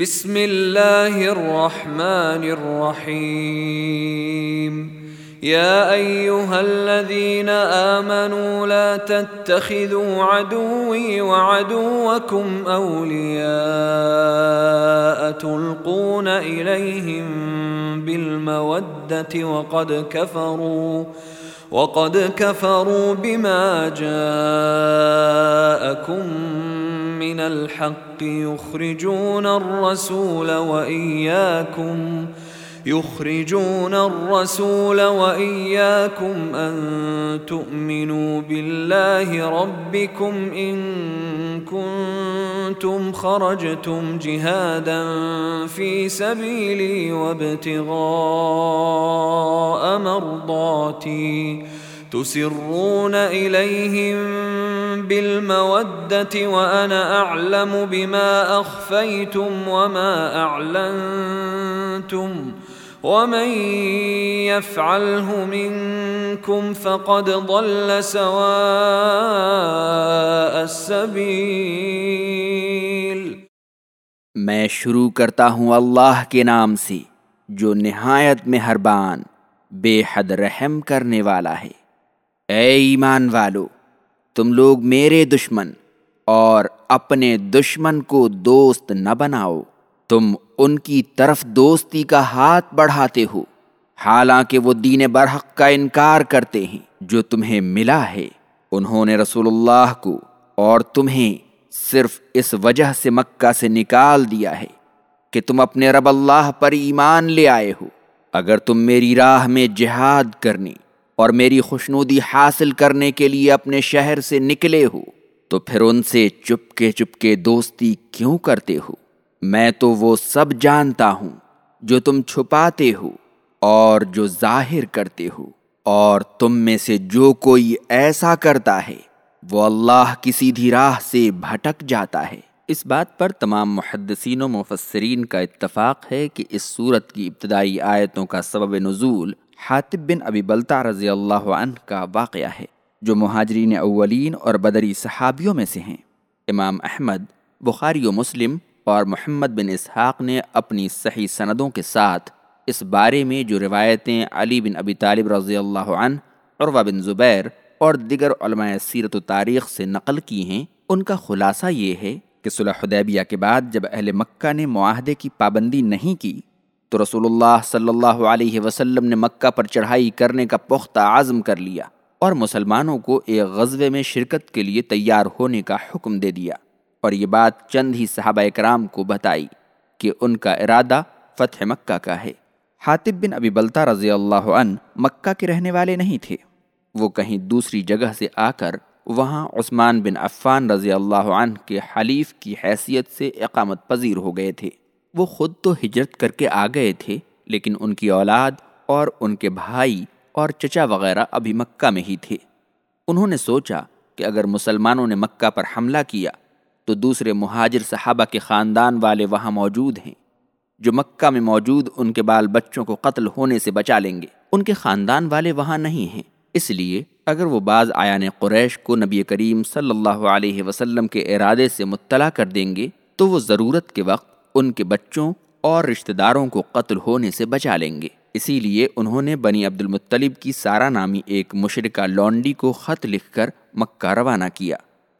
بسم اللہ الرحمن الرحیم۔ یا ایوہا الذین آمنوا لا تتخذوا عدوی وعدوکم اولیاء تلقون الیہم بالمودة وقد کفروا، وقد كفروا بما جاءكم من الحق يخرجون الرسول وإياكم يخرجون الرسول وإياكم أن تؤمنوا بالله ربكم إن كنتم خرجتم جهادا في سبيلي وابتغاء مرضاتي تسرون إليهم بالمودة وأنا أعلم بما أخفيتم وما أعلنتم ومن يفعله منكم فقد ضل سواء السبيل میں شروع کرتا ہوں اللہ کے نام سے، جو نہایت مہربان، بے حد رحم کرنے والا ہے۔ اے ایمان والو، تم لوگ میرے دشمن اور اپنے دشمن کو دوست نہ بناؤ۔ تم ان کی طرف دوستی کا ہاتھ بڑھاتے ہو، حالانکہ وہ دین برحق کا انکار کرتے ہیں۔ جو تمہیں ملا ہے، انہوں نے رسول اللہ کو اور تمہیں صرف اس وجہ سے مکہ سے نکال دیا ہے کہ تم اپنے رب اللہ پر ایمان لے آئے ہو۔ اگر تم میری راہ میں جہاد کرنے اور میری خوشنودی حاصل کرنے کے لیے اپنے شہر سے نکلے ہو، تو پھر ان سے چپکے چپکے دوستی کیوں کرتے ہو؟ میں تو وہ سب جانتا ہوں جو تم چھپاتے ہو اور جو ظاہر کرتے ہو، اور تم میں سے جو کوئی ایسا کرتا ہے، وہ اللہ کی سیدھی راہ سے بھٹک جاتا ہے۔ اس بات پر تمام محدثین و مفسرین کا اتفاق ہے کہ اس صورت کی ابتدائی آیتوں کا سبب نزول حاطب بن ابی بلتا رضی اللہ عنہ کا واقعہ ہے، جو مہاجرین اولین اور بدری صحابیوں میں سے ہیں۔ امام احمد، بخاری و مسلم اور محمد بن اسحاق نے اپنی صحیح سندوں کے ساتھ اس بارے میں جو روایتیں علی بن ابی طالب رضی اللہ عنہ، عروہ بن زبیر اور دیگر علماء سیرت و تاریخ سے نقل کی ہیں۔ ان کا خلاصہ یہ ہے کہ صلح حدیبیہ کے بعد جب اہل مکہ نے معاہدے کی پابندی نہیں کی تو رسول اللہ صلی اللہ علیہ وسلم نے مکہ پر چڑھائی کرنے کا پختہ عزم کر لیا اور مسلمانوں کو ایک غزوے میں شرکت کے لیے تیار ہونے کا حکم دے دیا اور یہ بات چند ہی صحابہ اکرام کو بتائی کہ ان کا ارادہ فتح مکہ کا ہے۔ حاطب بن ابی بلتا رضی اللہ عنہ مکہ کے رہنے والے نہیں تھے۔ وہ کہیں دوسری جگہ سے آ کر وہاں عثمان بن عفان رضی اللہ عنہ کے حلیف کی حیثیت سے اقامت پذیر ہو گئے تھے۔ وہ خود تو ہجرت کر کے آ گئے تھے، لیکن ان کی اولاد اور ان کے بھائی اور چچا وغیرہ ابھی مکہ میں ہی تھے۔ انہوں نے سوچا کہ اگر مسلمانوں نے مکہ پر حملہ کیا تو دوسرے مہاجر صحابہ کے خاندان والے وہاں موجود ہیں، جو مکہ میں موجود ان کے بال بچوں کو قتل ہونے سے بچا لیں گے۔ ان کے خاندان والے وہاں نہیں ہیں، اس لیے اگر وہ بعض آیان قریش کو نبی کریم صلی اللہ علیہ وسلم کے ارادے سے مطلع کر دیں گے تو وہ ضرورت کے وقت ان کے بچوں اور رشتہ داروں کو قتل ہونے سے بچا لیں گے۔ اسی لیے انہوں نے بنی عبد المطلب کی سارا نامی ایک مشرقہ لونڈی کو خط لکھ کر مکہ روانہ کیا،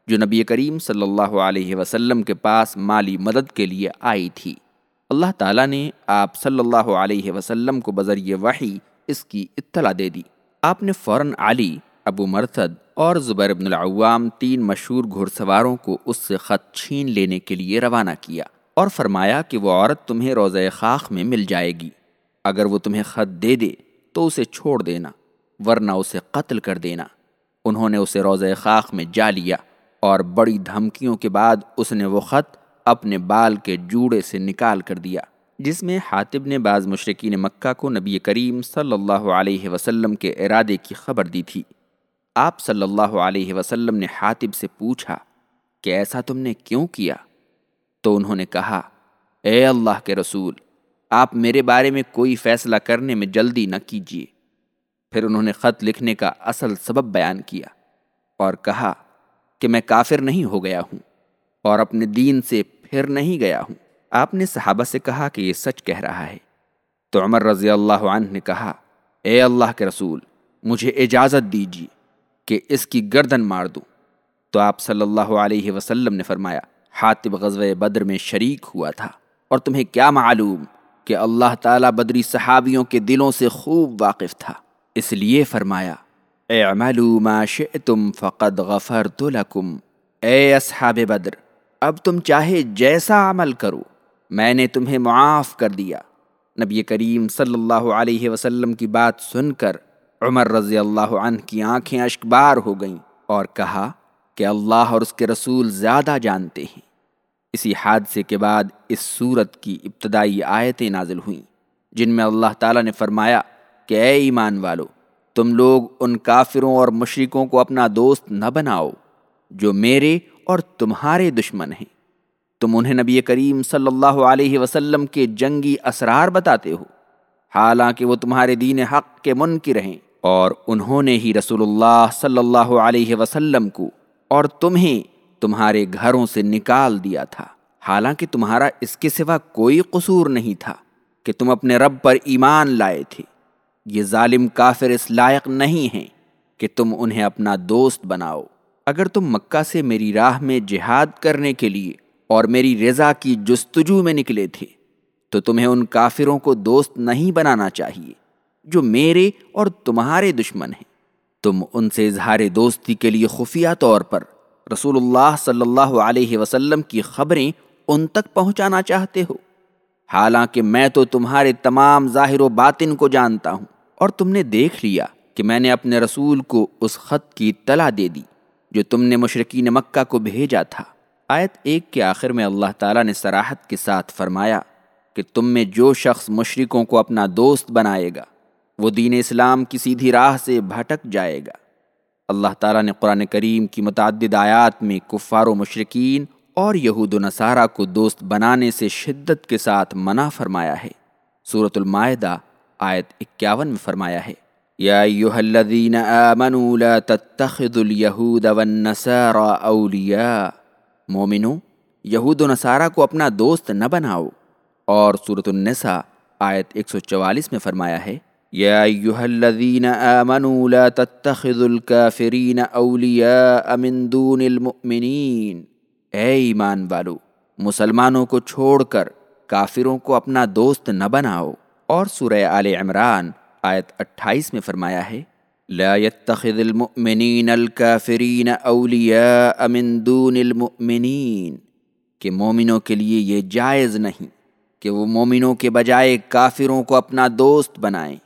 جو نبی کریم صلی اللہ علیہ وسلم کے پاس مالی مدد کے لیے آئی تھی۔ اللہ تعالیٰ نے آپ صلی اللہ علیہ وسلم کو بذریعہ وحی اس کی اطلاع دے دی۔ آپ نے فوراً علی، ابو مرتد اور زبیر بن العوام تین مشہور گھڑ سواروں کو اس سے خط چھین لینے کے لیے روانہ کیا۔ اور فرمایا کہ وہ عورت تمہیں روزہ خاک میں مل جائے گی۔ اگر وہ تمہیں خط دے دے تو اسے چھوڑ دینا، ورنہ اسے قتل کر دینا۔ انہوں نے اسے روزہ خاک میں جا لیا اور بڑی دھمکیوں کے بعد اس نے وہ خط اپنے بال کے جوڑے سے نکال کر دیا، جس میں حاطب نے بعض مشرقین مکہ کو نبی کریم صلی اللہ علیہ وسلم کے ارادے کی خبر دی تھی۔ آپ صلی اللہ علیہ وسلم نے حاطب سے پوچھا، کہ ایسا تم نے کیوں کیا؟ تو انہوں نے کہا، اے اللہ کے رسول، آپ میرے بارے میں کوئی فیصلہ کرنے میں جلدی نہ کیجیے. پھر انہوں نے خط لکھنے کا اصل سبب بیان کیا اور کہا کہ میں کافر نہیں ہو گیا ہوں اور اپنے دین سے پھر نہیں گیا ہوں۔ آپ نے صحابہ سے کہا کہ یہ سچ کہہ رہا ہے۔ تو عمر رضی اللہ عنہ نے کہا، اے اللہ کے رسول، مجھے اجازت دیجیے کہ اس کی گردن مار دوں. تو آپ صلی اللہ علیہ وسلم نے فرمایا حاطب غزوہ بدر میں شریک ہوا تھا۔ اور تمہیں کیا معلوم کہ اللہ تعالیٰ بدری صحابیوں کے دلوں سے خوب واقف تھا۔ اس لیے فرمایا، اعملوا ما شئتم فقد غفرت لکم۔ اے اصحاب بدر، اب تم چاہے جیسا عمل کرو، میں نے تمہیں معاف کر دیا۔ نبی کریم صلی اللہ علیہ وسلم کی بات سن کر عمر رضی اللہ عنہ کی آنکھیں اشکبار ہو گئیں اور کہا کہ اللہ اور اس کے رسول زیادہ جانتے ہیں۔ اسی حادثے کے بعد اس صورت کی ابتدائی آیتیں نازل ہوئیں، جن میں اللہ تعالیٰ نے فرمایا کہ اے ایمان والو، تم لوگ ان کافروں اور مشرکوں کو اپنا دوست نہ بناؤ جو میرے اور تمہارے دشمن ہیں۔ تم انہیں نبی کریم صلی اللہ علیہ وسلم کے جنگی اسرار بتاتے ہو، حالانکہ وہ تمہارے دین حق کے منکر ہیں۔ اور انہوں نے ہی رسول اللہ صلی اللہ علیہ وسلم کو اور تمہیں تمہارے گھروں سے نکال دیا تھا۔ حالانکہ تمہارا اس کے سوا کوئی قصور نہیں تھا کہ تم اپنے رب پر ایمان لائے تھے۔ یہ ظالم کافر اس لائق نہیں ہیں کہ تم انہیں اپنا دوست بناؤ۔ اگر تم مکہ سے میری راہ میں جہاد کرنے کے لیے اور میری رضا کی جستجو میں نکلے تھے، تو تمہیں ان کافروں کو دوست نہیں بنانا چاہیے جو میرے اور تمہارے دشمن ہیں۔ تم ان سے اظہار دوستی کے لیے خفیہ طور پر رسول اللہ صلی اللہ علیہ وسلم کی خبریں ان تک پہنچانا چاہتے ہو۔ حالانکہ میں تو تمہارے تمام ظاہر و باطن کو جانتا ہوں اور تم نے دیکھ لیا کہ میں نے اپنے رسول کو اس خط کی اطلاع دے دی جو تم نے مشرقین مکہ کو بھیجا تھا۔ آیت ایک کے آخر میں اللہ تعالیٰ نے سراحت کے ساتھ فرمایا کہ تم میں جو شخص مشرکوں کو اپنا دوست بنائے گا وہ دین اسلام کی سیدھی راہ سے بھٹک جائے گا۔ اللہ تعالیٰ نے قرآن کریم کی متعدد آیات میں کفار و مشرقین اور یہود و نصارہ کو دوست بنانے سے شدت کے ساتھ منع فرمایا ہے۔ صورت المائدہ آیت اکیاون میں فرمایا ہے، یا ایوہ الذین آمنوا لا تتخذوا اليہود والنصارى اولیاء۔ مومنو، یہود و نصارہ کو اپنا دوست نہ بناؤ۔ اور صورت النساء آیت 144 میں فرمایا ہے یا ایوہ الذین آمنوا لا تتخذوا الكافرین اولیاء من دون المؤمنین اے ایمان والو، مسلمانوں کو چھوڑ کر کافروں کو اپنا دوست نہ بناؤ۔ اور سورہ آل عمران آیت اٹھائیس میں فرمایا ہے، لا يتخذ المؤمنین الكافرین اولیاء من دون المؤمنین۔ کہ مومنوں کے لیے یہ جائز نہیں کہ وہ مومنوں کے بجائے کافروں کو اپنا دوست بنائیں۔